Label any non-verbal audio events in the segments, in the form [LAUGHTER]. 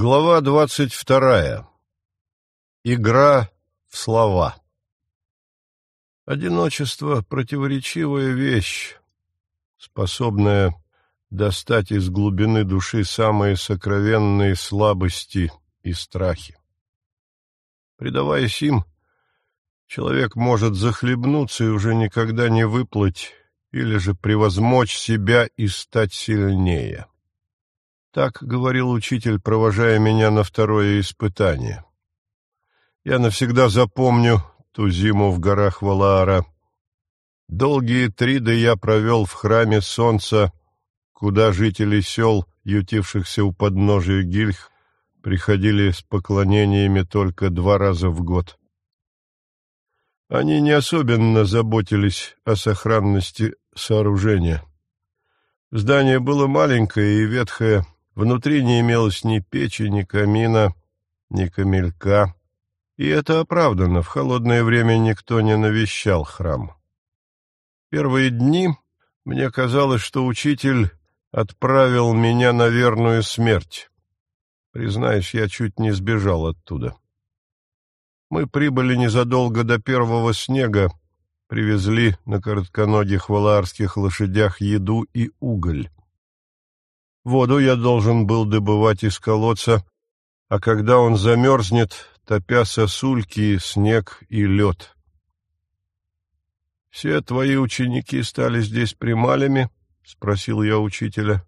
Глава двадцать вторая. Игра в слова. Одиночество — противоречивая вещь, способная достать из глубины души самые сокровенные слабости и страхи. Предаваясь им, человек может захлебнуться и уже никогда не выплыть, или же превозмочь себя и стать сильнее. Так говорил учитель, провожая меня на второе испытание. Я навсегда запомню ту зиму в горах Валаара. Долгие триды я провел в храме солнца, куда жители сел, ютившихся у подножия гильх, приходили с поклонениями только два раза в год. Они не особенно заботились о сохранности сооружения. Здание было маленькое и ветхое, Внутри не имелось ни печи, ни камина, ни камелька. И это оправдано, в холодное время никто не навещал храм. Первые дни мне казалось, что учитель отправил меня на верную смерть. Признаюсь, я чуть не сбежал оттуда. Мы прибыли незадолго до первого снега, привезли на коротконогих валаарских лошадях еду и уголь. Воду я должен был добывать из колодца, а когда он замерзнет, топя сосульки, снег и лед. «Все твои ученики стали здесь прималями?» — спросил я учителя.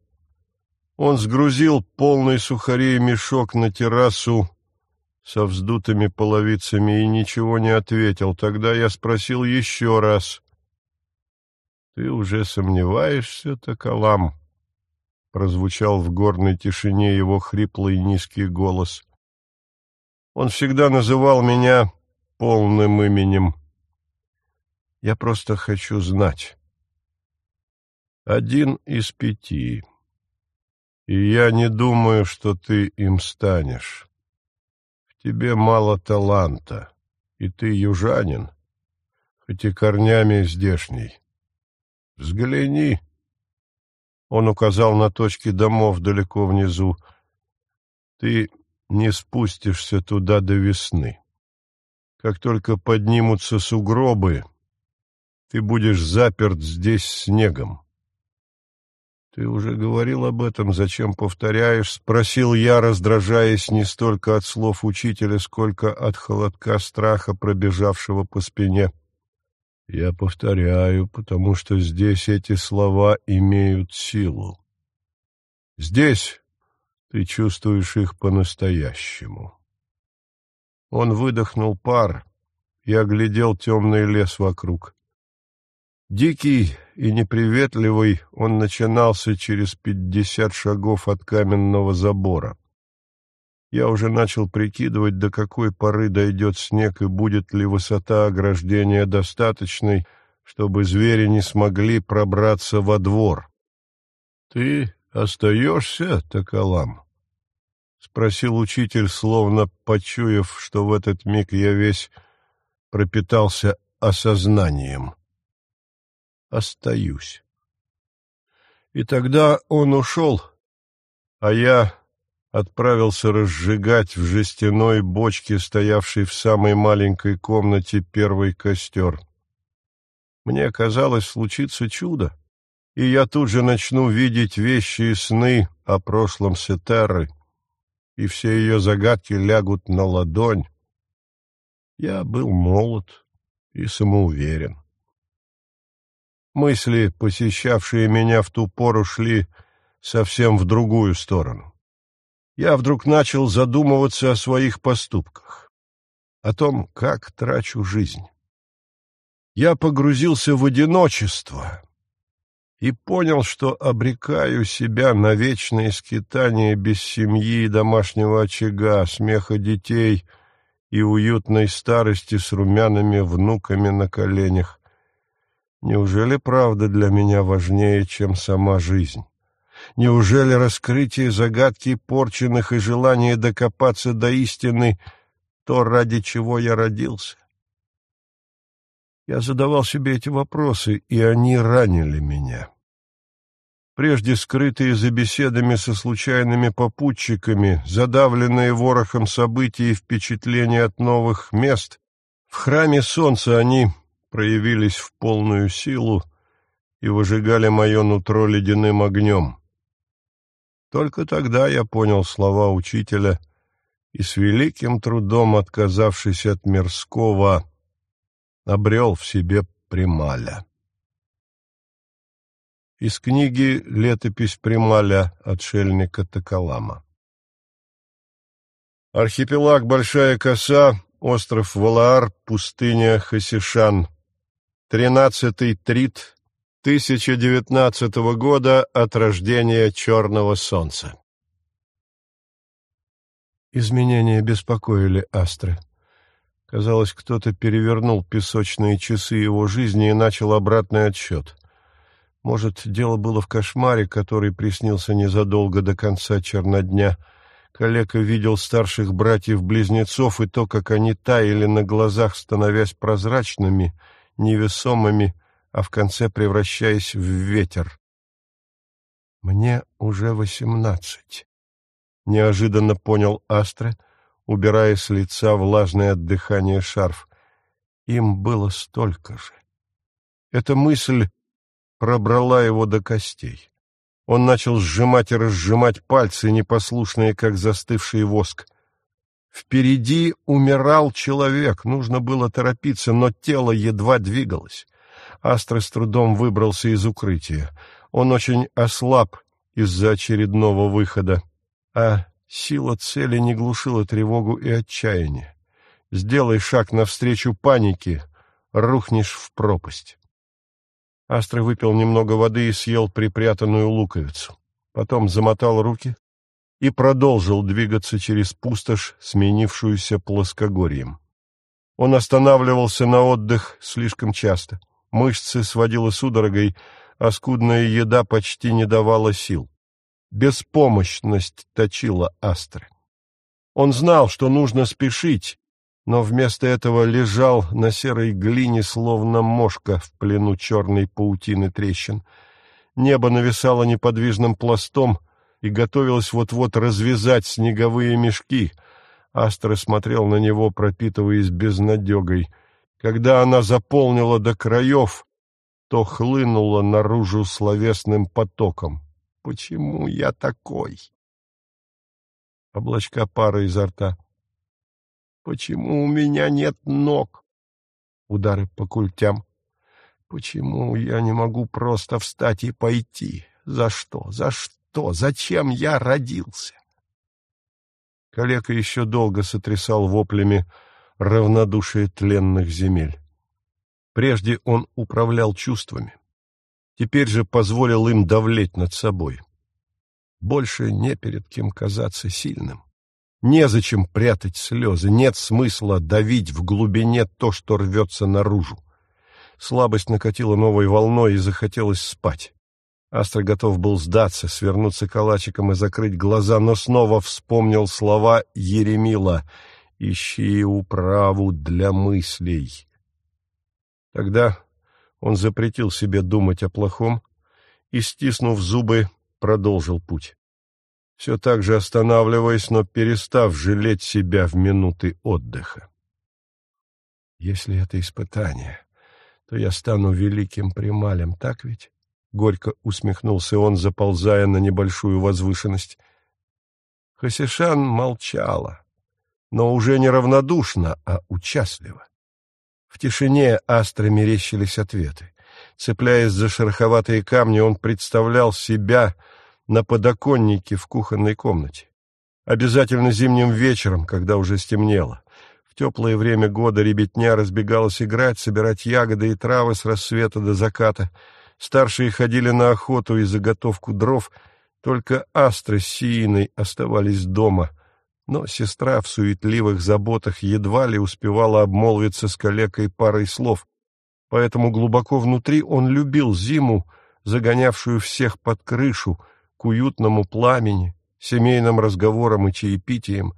Он сгрузил полный сухарей мешок на террасу со вздутыми половицами и ничего не ответил. Тогда я спросил еще раз. «Ты уже сомневаешься, Токолам?» Прозвучал в горной тишине его хриплый низкий голос. Он всегда называл меня полным именем. Я просто хочу знать. Один из пяти. И я не думаю, что ты им станешь. В тебе мало таланта, и ты южанин, хоть и корнями здешний. Взгляни он указал на точки домов далеко внизу. Ты не спустишься туда до весны. Как только поднимутся сугробы, ты будешь заперт здесь снегом. Ты уже говорил об этом, зачем повторяешь? Спросил я, раздражаясь не столько от слов учителя, сколько от холодка страха, пробежавшего по спине. Я повторяю, потому что здесь эти слова имеют силу. Здесь ты чувствуешь их по-настоящему. Он выдохнул пар и оглядел темный лес вокруг. Дикий и неприветливый он начинался через пятьдесят шагов от каменного забора. Я уже начал прикидывать, до какой поры дойдет снег и будет ли высота ограждения достаточной, чтобы звери не смогли пробраться во двор. — Ты остаешься, Токолам? — спросил учитель, словно почуяв, что в этот миг я весь пропитался осознанием. — Остаюсь. И тогда он ушел, а я отправился разжигать в жестяной бочке, стоявшей в самой маленькой комнате, первый костер. Мне казалось, случится чудо, и я тут же начну видеть вещи и сны о прошлом Сетерры, и все ее загадки лягут на ладонь. Я был молод и самоуверен. Мысли, посещавшие меня в ту пору, шли совсем в другую сторону я вдруг начал задумываться о своих поступках, о том, как трачу жизнь. Я погрузился в одиночество и понял, что обрекаю себя на вечное скитание без семьи и домашнего очага, смеха детей и уютной старости с румяными внуками на коленях. Неужели правда для меня важнее, чем сама жизнь? Неужели раскрытие загадки порченных и желание докопаться до истины то, ради чего я родился? Я задавал себе эти вопросы, и они ранили меня. прежде скрытые за беседами со случайными попутчиками, задавленные ворохом событий и впечатлений от новых мест, в храме солнца они проявились в полную силу и выжигали мое нутро ледяным огнем. Только тогда я понял слова учителя и с великим трудом, отказавшись от мирского, обрел в себе прималя. Из книги «Летопись Прималя» отшельника Токолама. Архипелаг Большая Коса, остров Валаар, пустыня Хасишан. Тринадцатый трит 1019 года от рождения Черного Солнца. Изменения беспокоили Астры. Казалось, кто-то перевернул песочные часы его жизни и начал обратный отсчет. Может, дело было в кошмаре, который приснился незадолго до конца чернодня. Калека видел старших братьев-близнецов и то, как они таяли на глазах, становясь прозрачными, невесомыми, а в конце превращаясь в ветер. «Мне уже восемнадцать», — неожиданно понял Астра, убирая с лица влажное от дыхания шарф. Им было столько же. Эта мысль пробрала его до костей. Он начал сжимать и разжимать пальцы, непослушные, как застывший воск. Впереди умирал человек, нужно было торопиться, но тело едва двигалось. Астра с трудом выбрался из укрытия. Он очень ослаб из-за очередного выхода, а сила цели не глушила тревогу и отчаяние. Сделай шаг навстречу панике, рухнешь в пропасть. Астра выпил немного воды и съел припрятанную луковицу. Потом замотал руки и продолжил двигаться через пустошь, сменившуюся плоскогорьем. Он останавливался на отдых слишком часто. Мышцы сводило судорогой, а скудная еда почти не давала сил. Беспомощность точила Астры. Он знал, что нужно спешить, но вместо этого лежал на серой глине, словно мошка в плену черной паутины трещин. Небо нависало неподвижным пластом и готовилось вот-вот развязать снеговые мешки. Астра смотрел на него, пропитываясь безнадегой. Когда она заполнила до краев, то хлынула наружу словесным потоком. «Почему я такой?» Облачка пара изо рта. Почему у меня нет ног? Удары по культям. Почему я не могу просто встать и пойти? За что? За что? Зачем я родился? Калека еще долго сотрясал воплями равнодушие тленных земель. Прежде он управлял чувствами. Теперь же позволил им давлеть над собой. Больше не перед кем казаться сильным. Незачем прятать слезы, нет смысла давить в глубине то, что рвется наружу. Слабость накатила новой волной и захотелось спать. Астра готов был сдаться, свернуться калачиком и закрыть глаза, но снова вспомнил слова Еремила «Ищи управу для мыслей». Тогда он запретил себе думать о плохом и, стиснув зубы, продолжил путь все так же останавливаясь, но перестав жалеть себя в минуты отдыха. Если это испытание, то я стану великим прималем, так ведь? Горько усмехнулся он, заползая на небольшую возвышенность. Хасишан молчала, но уже не равнодушно, а участливо. В тишине астры мерещились ответы. Цепляясь за шероховатые камни, он представлял себя на подоконнике в кухонной комнате. Обязательно зимним вечером, когда уже стемнело. В теплое время года ребятня разбегалась играть, собирать ягоды и травы с рассвета до заката. Старшие ходили на охоту и заготовку дров, только Астра с Сииной оставались дома. Но сестра в суетливых заботах едва ли успевала обмолвиться с калекой парой слов. Поэтому глубоко внутри он любил зиму, загонявшую всех под крышу, к уютному пламени, семейным разговорам и чаепитиям,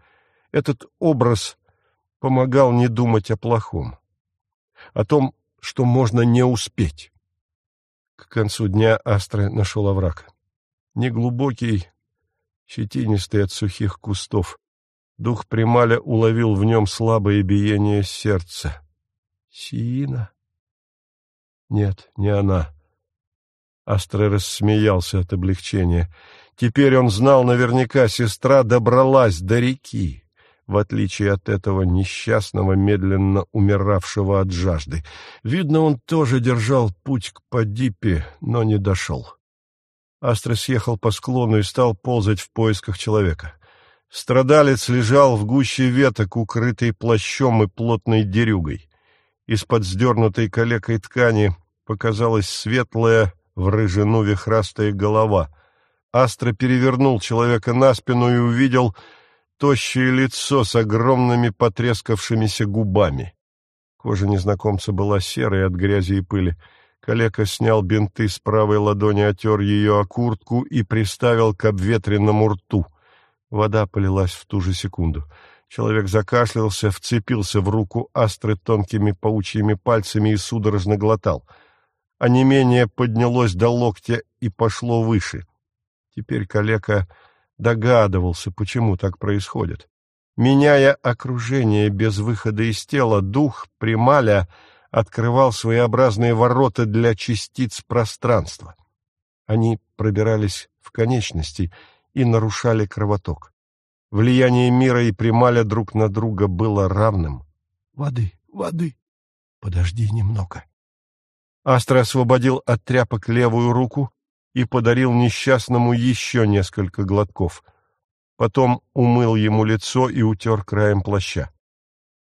этот образ помогал не думать о плохом, о том, что можно не успеть. К концу дня Астра нашел овраг. неглубокий, щетинистый от сухих кустов. Дух Прималя уловил в нем слабое биение сердца. Сиина? Нет, не она. Астре рассмеялся от облегчения. Теперь он знал наверняка, сестра добралась до реки, в отличие от этого несчастного, медленно умиравшего от жажды. Видно, он тоже держал путь к Падипе, но не дошел. Астре съехал по склону и стал ползать в поисках человека. Страдалец лежал в гуще веток, укрытый плащом и плотной дерюгой. Из-под сдернутой калекой ткани показалась светлая, в рыжину вихрастая голова. Астра перевернул человека на спину и увидел тощее лицо с огромными потрескавшимися губами. Кожа незнакомца была серой от грязи и пыли. Калека снял бинты с правой ладони, отер ее о куртку и приставил к обветренному рту. Вода полилась в ту же секунду. Человек закашлялся, вцепился в руку астры тонкими паучьими пальцами и судорожно глотал. А не менее поднялось до локтя и пошло выше. Теперь калека догадывался, почему так происходит. Меняя окружение без выхода из тела, дух Прималя открывал своеобразные ворота для частиц пространства. Они пробирались в конечности — и нарушали кровоток. Влияние мира и прималя друг на друга было равным. «Воды, воды! Подожди немного!» Астра освободил от тряпок левую руку и подарил несчастному еще несколько глотков. Потом умыл ему лицо и утер краем плаща.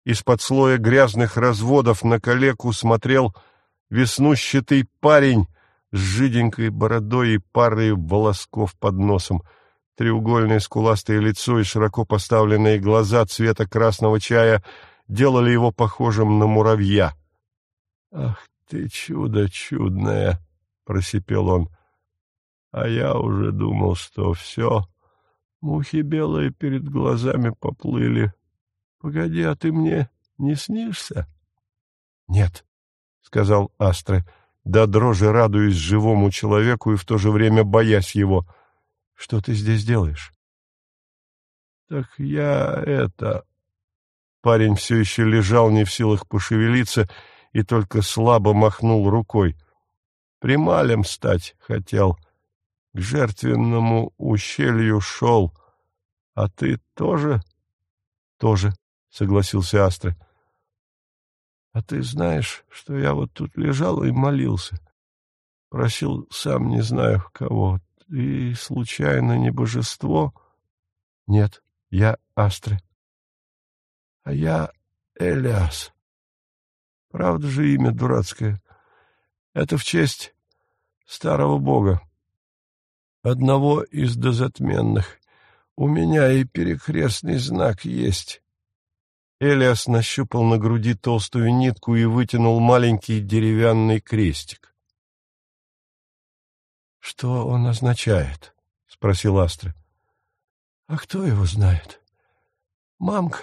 Из-под слоя грязных разводов на калеку смотрел веснущатый парень с жиденькой бородой и парой волосков под носом — Треугольное скуластое лицо и широко поставленные глаза цвета красного чая делали его похожим на муравья. — Ах ты чудо чудное! — просипел он. — А я уже думал, что все. Мухи белые перед глазами поплыли. Погоди, а ты мне не снишься? — Нет, — сказал Астра, да дрожи радуясь живому человеку и в то же время боясь его — что ты здесь делаешь? — Так я это... Парень все еще лежал не в силах пошевелиться и только слабо махнул рукой. Прималем стать хотел. К жертвенному ущелью шел. А ты тоже? — Тоже, — согласился Астра. — А ты знаешь, что я вот тут лежал и молился? Просил сам не знаю кого, ты, случайно, не божество? Нет, я Астре. А я Элиас. Правда же имя дурацкое? Это в честь старого бога. Одного из дозатменных. У меня и перекрестный знак есть. Элиас нащупал на груди толстую нитку и вытянул маленький деревянный крестик. Что он означает? — спросил Астра. — А кто его знает? Мамка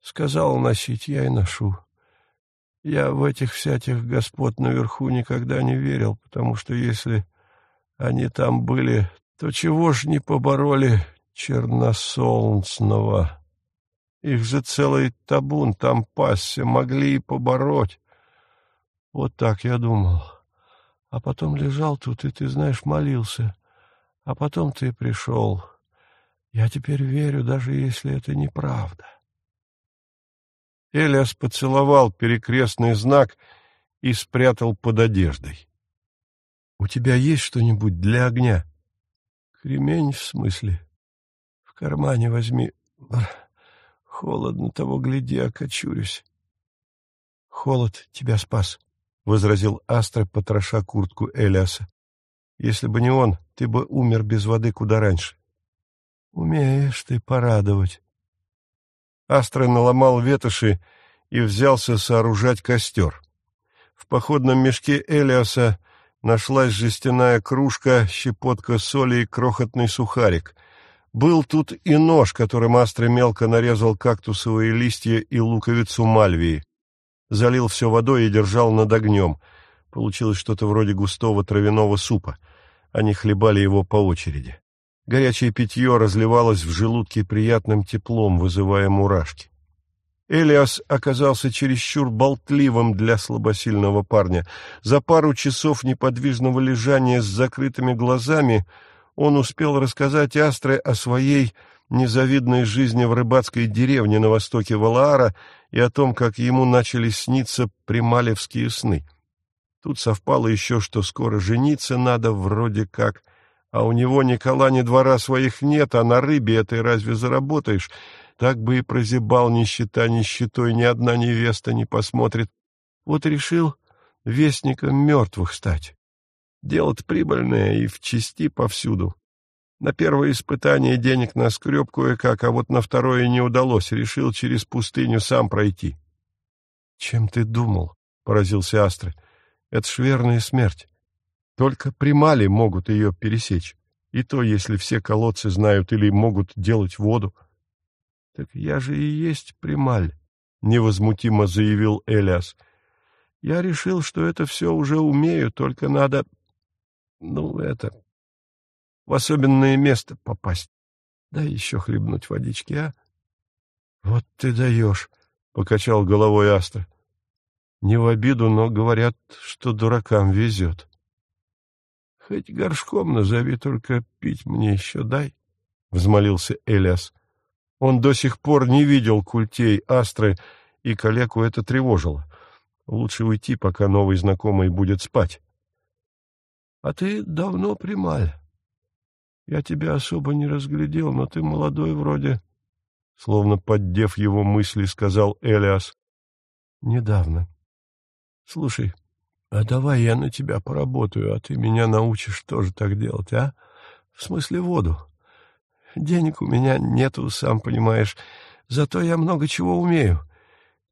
сказала носить, я и ношу. Я в этих всяких господ наверху никогда не верил, потому что если они там были, то чего ж не побороли черносолнцного? Их же целый табун там пасся, могли и побороть. Вот так я думал. А потом лежал тут, и ты, знаешь, молился. А потом ты пришел. Я теперь верю, даже если это неправда. Элиас поцеловал перекрестный знак и спрятал под одеждой. — У тебя есть что-нибудь для огня? — Кремень, в смысле? — В кармане возьми. Холодно того, гляди, окочурюсь. — Холод тебя спас. — возразил Астра, потроша куртку Элиаса. — Если бы не он, ты бы умер без воды куда раньше. — Умеешь ты порадовать. Астра наломал ветоши и взялся сооружать костер. В походном мешке Элиаса нашлась жестяная кружка, щепотка соли и крохотный сухарик. Был тут и нож, которым Астра мелко нарезал кактусовые листья и луковицу мальвии залил все водой и держал над огнем. Получилось что-то вроде густого травяного супа. Они хлебали его по очереди. Горячее питье разливалось в желудке приятным теплом, вызывая мурашки. Элиас оказался чересчур болтливым для слабосильного парня. За пару часов неподвижного лежания с закрытыми глазами он успел рассказать Астре о своей незавидной жизни в рыбацкой деревне на востоке Валаара и о том, как ему начали сниться прималевские сны. Тут совпало еще, что скоро жениться надо вроде как, а у него ни кола, ни двора своих нет, а на рыбе этой разве заработаешь? Так бы и прозябал нищета нищетой, ни одна невеста не посмотрит. Вот решил вестником мертвых стать. Дело-то прибыльное и в части повсюду. На первое испытание денег наскреб кое-как, а вот на второе не удалось, решил через пустыню сам пройти. — Чем ты думал? — поразился Астра. — Это ж верная смерть. Только примали могут ее пересечь. И то, если все колодцы знают или могут делать воду. —— Так я же и есть прималь, — невозмутимо заявил Элиас. — Я решил, что это все уже умею, только надо... Ну, это... В особенное место попасть. Да еще хлебнуть водички, а? — Вот ты даешь, — покачал головой Астра. — Не в обиду, но говорят, что дуракам везет. — Хоть горшком назови, только пить мне еще дай, — взмолился Элиас. — он до сих пор не видел культей Астры, и калеку это тревожило. Лучше уйти, пока новый знакомый будет спать. — А ты давно прималь. Я тебя особо не разглядел, но ты молодой вроде. Словно поддев его мысли, сказал Элиас. — Недавно. — Слушай, а давай я на тебя поработаю, а ты меня научишь тоже так делать, а? В смысле воду. Денег у меня нету, сам понимаешь, зато я много чего умею.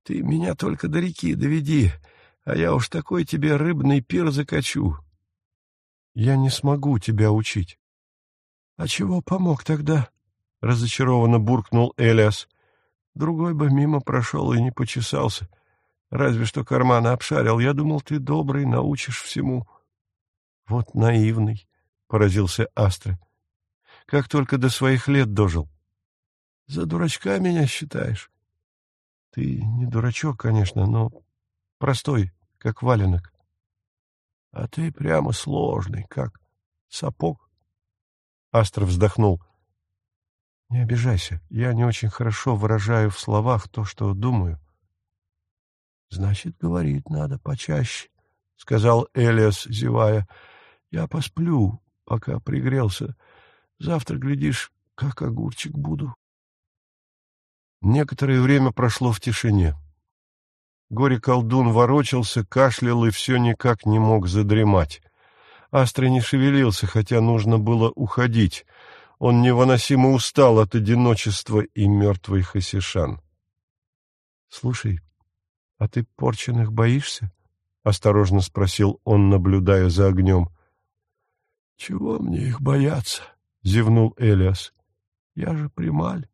Ты меня только до реки доведи, а я уж такой тебе рыбный пир закачу. Я не смогу тебя учить. — А чего помог тогда? — разочарованно буркнул Элиас. Другой бы мимо прошел и не почесался. Разве что карманы обшарил. Я думал, ты добрый, научишь всему. — Вот наивный, — поразился Астра как только до своих лет дожил. За дурачка меня считаешь? Ты не дурачок, конечно, но простой, как валенок. А ты прямо сложный, как сапог. Астр вздохнул. Не обижайся, я не очень хорошо выражаю в словах то, что думаю. Значит, говорить надо почаще, — сказал Элиас, зевая. Я посплю, пока пригрелся. Завтра, глядишь, как огурчик буду. Некоторое время прошло в тишине. Горе-колдун ворочался, кашлял и все никак не мог задремать. Астра не шевелился, хотя нужно было уходить. Он невыносимо устал от одиночества и мертвый Хасишан. — Слушай, а ты порченых боишься? — осторожно спросил он, наблюдая за огнем. — Чего мне их бояться? — зевнул Элиас. — Я же прималь.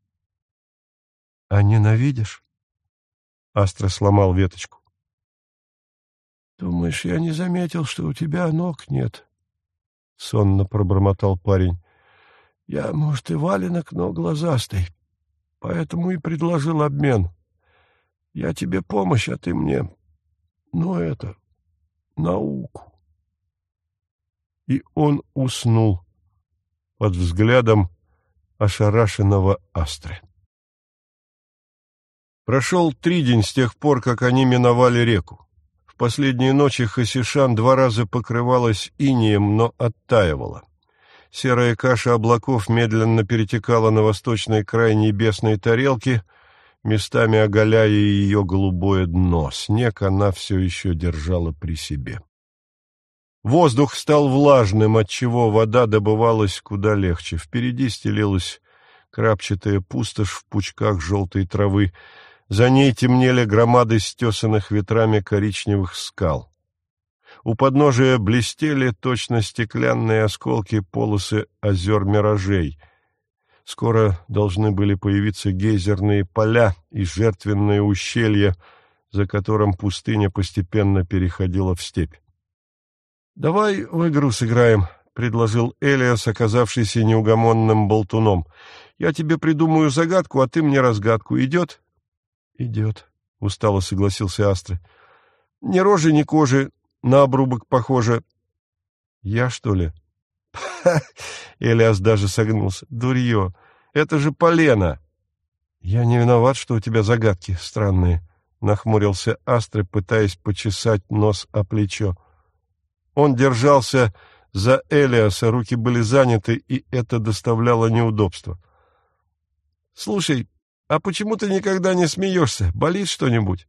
— А ненавидишь? Астра сломал веточку. — Думаешь, я не заметил, что у тебя ног нет? — сонно пробормотал парень. — Я, может, и валенок, но глазастый, поэтому и предложил обмен. Я тебе помощь, а ты мне, ну, это, науку. И он уснул под взглядом ошарашенного Астры. Прошел три день с тех пор, как они миновали реку. Последние ночи Хасишан два раза покрывалась инием, но оттаивала. Серая каша облаков медленно перетекала на восточный край небесной тарелки, местами оголяя ее голубое дно. Снег она все еще держала при себе. Воздух стал влажным, отчего вода добывалась куда легче. Впереди стелилась крапчатая пустошь в пучках желтой травы. За ней темнели громады стесанных ветрами коричневых скал. У подножия блестели точно стеклянные осколки полосы озер-миражей. Скоро должны были появиться гейзерные поля и жертвенные ущелья, за которым пустыня постепенно переходила в степь. — Давай в игру сыграем, — предложил Элиас, оказавшийся неугомонным болтуном. — Я тебе придумаю загадку, а ты мне разгадку. Идет? — Идет, — устало согласился Астра. — Ни рожи, ни кожи, на обрубок похоже. — Я, что ли? [LAUGHS] — Элиас даже согнулся. — Дурье! Это же полено! — Я не виноват, что у тебя загадки странные, — нахмурился Астра, пытаясь почесать нос о плечо. Он держался за Элиаса, руки были заняты, и это доставляло неудобство. — Слушай, а почему ты никогда не смеешься? Болит что-нибудь?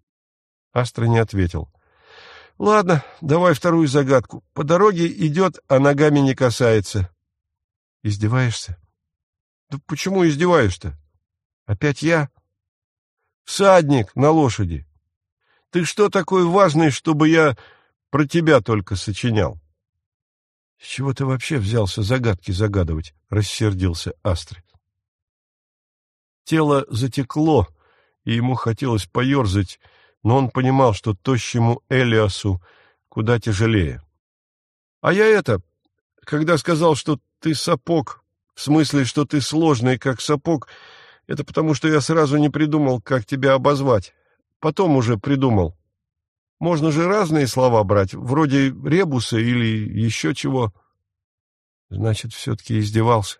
Астра не ответил. — Ладно, давай вторую загадку. По дороге идет, а ногами не касается. — Издеваешься? — Да почему издеваешься? Опять я? — Всадник на лошади. Ты что такой важный, чтобы я про тебя только сочинял? — С чего ты вообще взялся загадки загадывать? — рассердился Астрид. Тело затекло, и ему хотелось поерзать, но он понимал, что тощему Элиасу куда тяжелее. — А я это, когда сказал, что ты сапог, в смысле, что ты сложный, как сапог, это потому, что я сразу не придумал, как тебя обозвать. Потом уже придумал. Можно же разные слова брать, вроде ребуса или еще чего. Значит, все-таки издевался.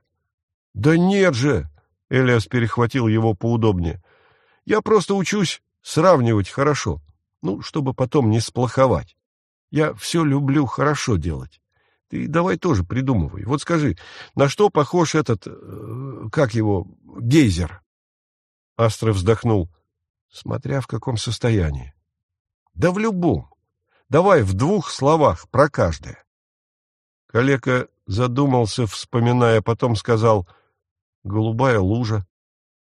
Да нет же! Элиас перехватил его поудобнее. Я просто учусь сравнивать хорошо. Ну, чтобы потом не сплоховать. Я все люблю хорошо делать. Ты давай тоже придумывай. Вот скажи, на что похож этот, э, как его, гейзер? Астра вздохнул. Смотря в каком состоянии. Да в любом. Давай в двух словах про каждое. Калека задумался, вспоминая, потом сказал «голубая лужа»,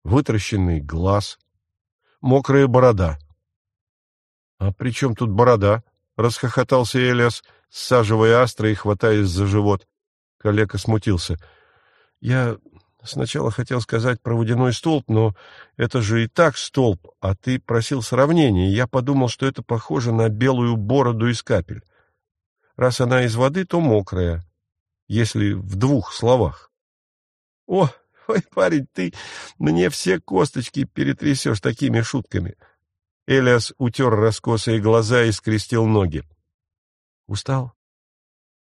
«вытращенный глаз», «мокрая борода». «А при чем тут борода?» — расхохотался Элиас, саживая астра и хватаясь за живот. Калека смутился. «Я Сначала хотел сказать про водяной столб, но это же и так столб, а ты просил сравнения, я подумал, что это похоже на белую бороду из капель. Раз она из воды, то мокрая, если в двух словах. О, ой, парень, ты мне все косточки перетрясешь такими шутками. Элиас утер раскосые глаза и скрестил ноги. — Устал?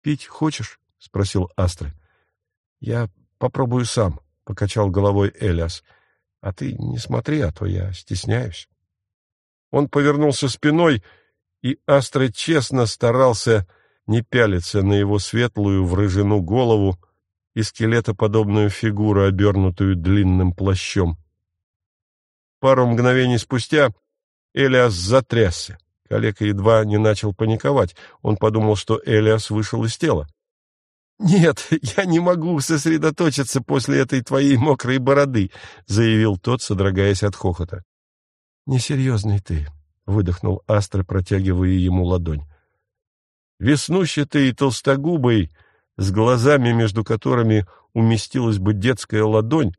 Пить хочешь? — спросил Астра. — Я попробую сам. — покачал головой Элиас. — А ты не смотри, а то я стесняюсь. Он повернулся спиной, и Астра честно старался не пялиться на его светлую в рыжину голову и скелетоподобную фигуру, обернутую длинным плащом. Пару мгновений спустя Элиас затрясся. Калека едва не начал паниковать. Он подумал, что Элиас вышел из тела. «Нет, я не могу сосредоточиться после этой твоей мокрой бороды», — заявил тот, содрогаясь от хохота. «Несерьезный ты», — выдохнул Астра, протягивая ему ладонь. Веснущатый и толстогубый, с глазами, между которыми уместилась бы детская ладонь,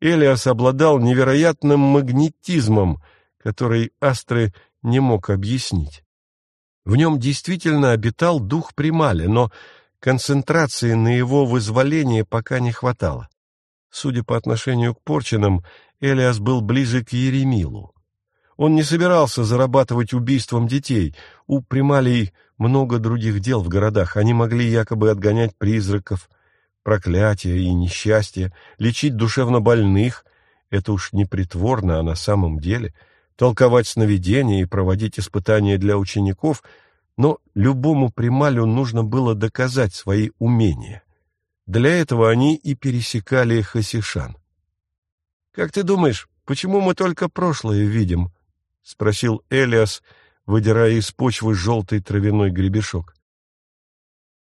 Элиас обладал невероятным магнетизмом, который Астры не мог объяснить. В нем действительно обитал дух Примали, но Концентрации на его вызволение пока не хватало. Судя по отношению к Порченам, Элиас был ближе к Еремилу. Он не собирался зарабатывать убийством детей. У Прималий много других дел в городах. Они могли якобы отгонять призраков, проклятия и несчастья, лечить душевно больных, это уж не притворно, а на самом деле, толковать сновидения и проводить испытания для учеников — но любому прималю нужно было доказать свои умения. Для этого они и пересекали Хасишан. «Как ты думаешь, почему мы только прошлое видим?» — спросил Элиас, выдирая из почвы желтый травяной гребешок.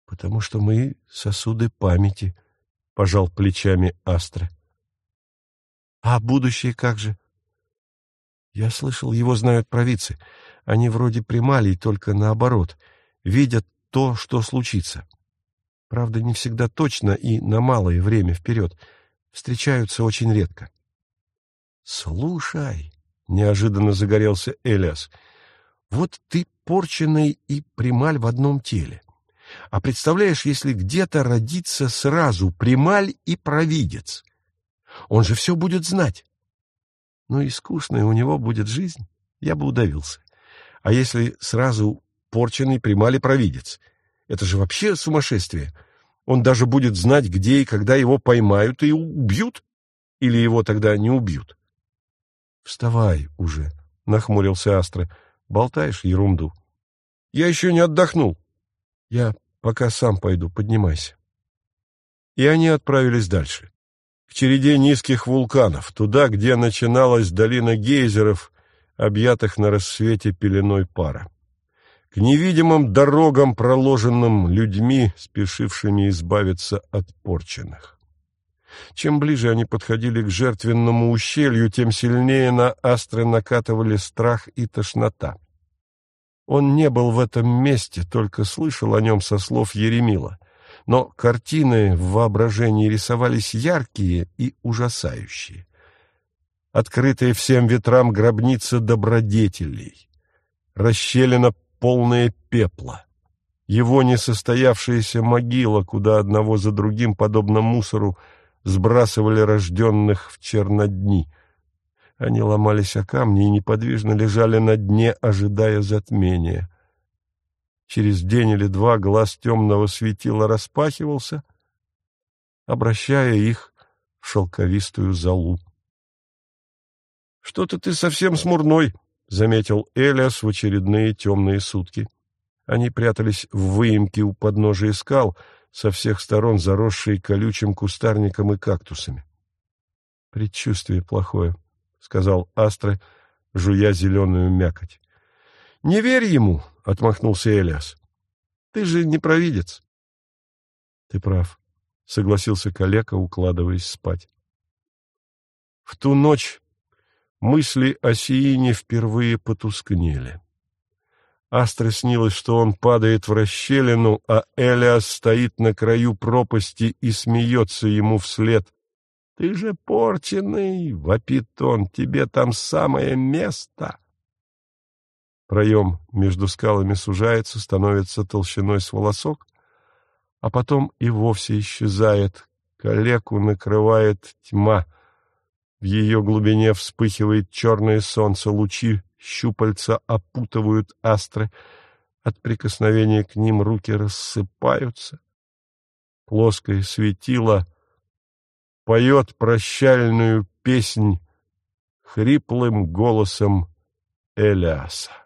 «Потому что мы сосуды памяти», — пожал плечами Астра. «А будущее как же?» «Я слышал, его знают провидцы. Они вроде прималей, только наоборот, видят то, что случится. Правда, не всегда точно и на малое время вперед. Встречаются очень редко. «Слушай», — неожиданно загорелся Элиас, — «вот ты порченый и прималь в одном теле. А представляешь, если где-то родится сразу прималь и провидец? Он же все будет знать. Ну и скучная у него будет жизнь, я бы удавился. А если сразу порченый примали провидец? Это же вообще сумасшествие. Он даже будет знать, где и когда его поймают и убьют. Или его тогда не убьют? — Вставай уже, — нахмурился Астра. — Болтаешь ерунду. — Я еще не отдохнул. — Я пока сам пойду, поднимайся. И они отправились дальше. К череде низких вулканов, туда, где начиналась долина гейзеров, объятых на рассвете пеленой пара. К невидимым дорогам, проложенным людьми, спешившими избавиться от порченных. Чем ближе они подходили к жертвенному ущелью, тем сильнее на Астры накатывали страх и тошнота. Он не был в этом месте, только слышал о нем со слов Еремила. Но картины в воображении рисовались яркие и ужасающие. Открытая всем ветрам гробница добродетелей, расщелина полная пепла, его несостоявшаяся могила, куда одного за другим, подобно мусору, сбрасывали рожденных в чернодни. Они ломались о камни и неподвижно лежали на дне, ожидая затмения. Через день или два глаз темного светила распахивался, обращая их в шелковистую залу. — Что-то ты совсем смурной, — заметил Элиас в очередные темные сутки. Они прятались в выемке у подножия скал — со всех сторон заросшие колючим кустарником и кактусами. «Предчувствие плохое», — сказал Астра, жуя зеленую мякоть. «Не верь ему», — отмахнулся Элиас. «Ты же не провидец». «Ты прав», — согласился калека, укладываясь спать. В ту ночь мысли о Сиине впервые потускнели. Астре снилось, что он падает в расщелину, а Элиас стоит на краю пропасти и смеется ему вслед. — Ты же порченый, — вопит он, — тебе там самое место. Проем между скалами сужается, становится толщиной с волосок, а потом и вовсе исчезает. Калеку накрывает тьма. В ее глубине вспыхивает черное солнце, лучи щупальца опутывают астры, от прикосновения к ним руки рассыпаются. Плоское светило поет прощальную песнь хриплым голосом Элиаса.